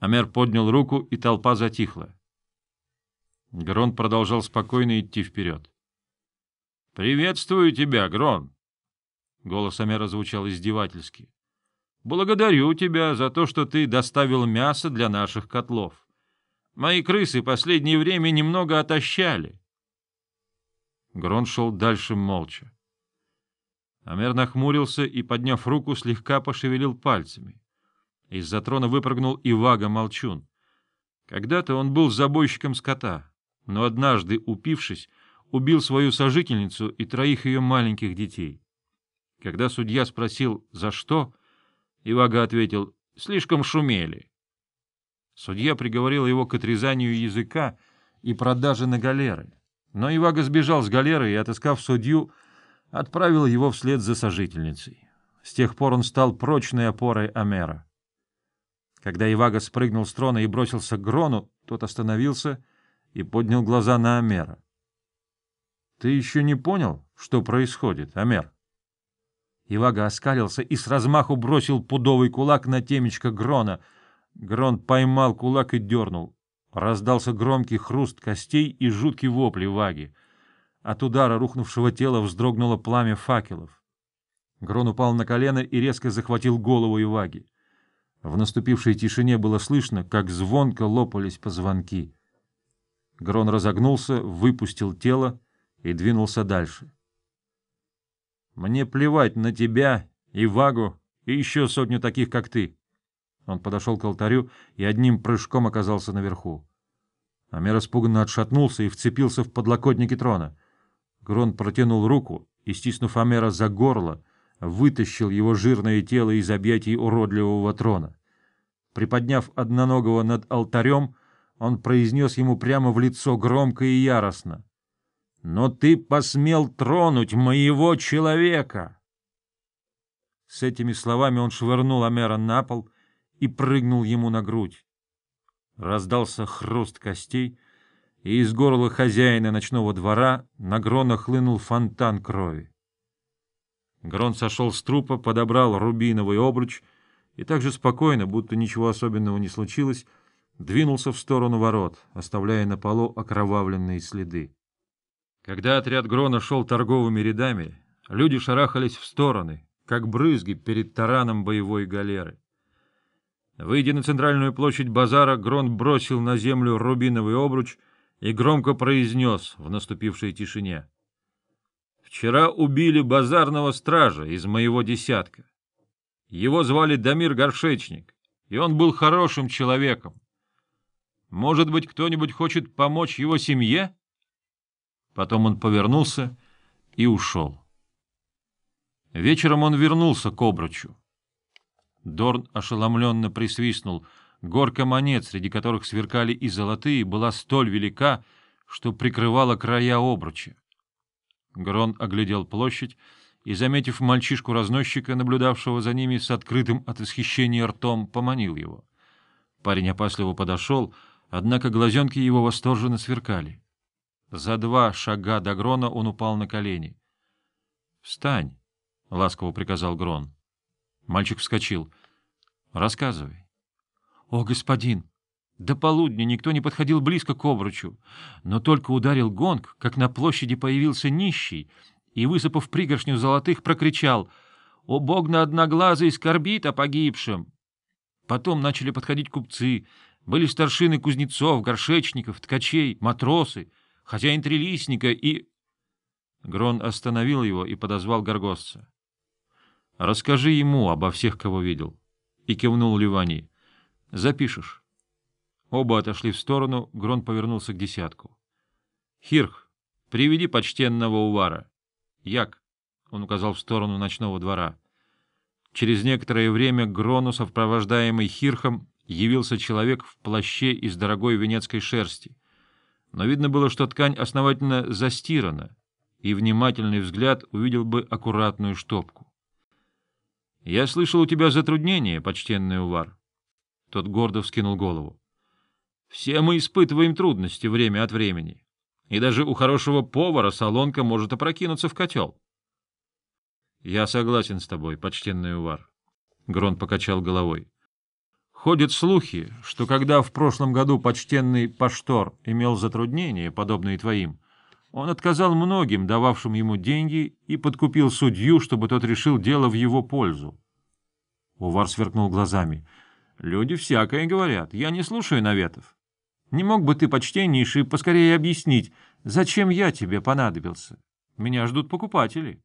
Амер поднял руку, и толпа затихла. Грон продолжал спокойно идти вперед. — Приветствую тебя, Грон! Голос Амера звучал издевательски. — Благодарю тебя за то, что ты доставил мясо для наших котлов. Мои крысы последнее время немного отощали. Грон шел дальше молча. Амер нахмурился и, подняв руку, слегка пошевелил пальцами. Из-за трона выпрыгнул Ивага Молчун. Когда-то он был забойщиком скота, но однажды, упившись, убил свою сожительницу и троих ее маленьких детей. Когда судья спросил, за что, Ивага ответил, слишком шумели. Судья приговорил его к отрезанию языка и продаже на галеры. Но Ивага сбежал с галеры и, отыскав судью, отправил его вслед за сожительницей. С тех пор он стал прочной опорой Амера. Когда Ивага спрыгнул с трона и бросился к Грону, тот остановился и поднял глаза на Амера. — Ты еще не понял, что происходит, Амер? Ивага оскалился и с размаху бросил пудовый кулак на темечко Грона. Грон поймал кулак и дернул. Раздался громкий хруст костей и жуткий вопль Иваги. От удара рухнувшего тела вздрогнуло пламя факелов. Грон упал на колено и резко захватил голову Иваги. В наступившей тишине было слышно, как звонко лопались позвонки. Грон разогнулся, выпустил тело и двинулся дальше. «Мне плевать на тебя, и Вагу, и еще сотню таких, как ты!» Он подошел к алтарю и одним прыжком оказался наверху. Амер испуганно отшатнулся и вцепился в подлокотники трона. Грон протянул руку и, стиснув Амера за горло, вытащил его жирное тело из объятий уродливого трона. Приподняв одноногого над алтарем, он произнес ему прямо в лицо громко и яростно. — Но ты посмел тронуть моего человека! С этими словами он швырнул Амера на пол и прыгнул ему на грудь. Раздался хруст костей, и из горла хозяина ночного двора на Грона хлынул фонтан крови. Грон сошел с трупа, подобрал рубиновый обруч и так же спокойно, будто ничего особенного не случилось, двинулся в сторону ворот, оставляя на полу окровавленные следы. Когда отряд Грона шел торговыми рядами, люди шарахались в стороны, как брызги перед тараном боевой галеры. Выйдя на центральную площадь базара, Грон бросил на землю рубиновый обруч и громко произнес в наступившей тишине — Вчера убили базарного стража из моего десятка. Его звали Дамир Горшечник, и он был хорошим человеком. Может быть, кто-нибудь хочет помочь его семье? Потом он повернулся и ушел. Вечером он вернулся к обручу. Дорн ошеломленно присвистнул. Горка монет, среди которых сверкали и золотые, была столь велика, что прикрывала края обруча. Грон оглядел площадь и, заметив мальчишку-разносчика, наблюдавшего за ними с открытым от восхищения ртом, поманил его. Парень опасливо подошел, однако глазенки его восторженно сверкали. За два шага до Грона он упал на колени. — Встань, — ласково приказал Грон. Мальчик вскочил. — Рассказывай. — О, господин! До полудня никто не подходил близко к обручу, но только ударил гонг, как на площади появился нищий, и, высыпав пригоршню золотых, прокричал «О, Бог на одноглазый скорбит о погибшем!» Потом начали подходить купцы, были старшины кузнецов, горшечников, ткачей, матросы, хозяин трелисника и... Грон остановил его и подозвал горгостца. — Расскажи ему обо всех, кого видел. И кивнул Ливани. — Запишешь. Оба отошли в сторону, Грон повернулся к десятку. — Хирх, приведи почтенного Увара. — Як, — он указал в сторону ночного двора. Через некоторое время Грону, сопровождаемый Хирхом, явился человек в плаще из дорогой венецкой шерсти. Но видно было, что ткань основательно застирана, и внимательный взгляд увидел бы аккуратную штопку. — Я слышал, у тебя затруднение, почтенный Увар. Тот гордо вскинул голову. Все мы испытываем трудности время от времени. И даже у хорошего повара солонка может опрокинуться в котел. — Я согласен с тобой, почтенный Увар. Грон покачал головой. — Ходят слухи, что когда в прошлом году почтенный Паштор имел затруднения, подобные твоим, он отказал многим, дававшим ему деньги, и подкупил судью, чтобы тот решил дело в его пользу. Увар сверкнул глазами. — Люди всякое говорят. Я не слушаю наветов. Не мог бы ты, почтеннейший, поскорее объяснить, зачем я тебе понадобился? Меня ждут покупатели.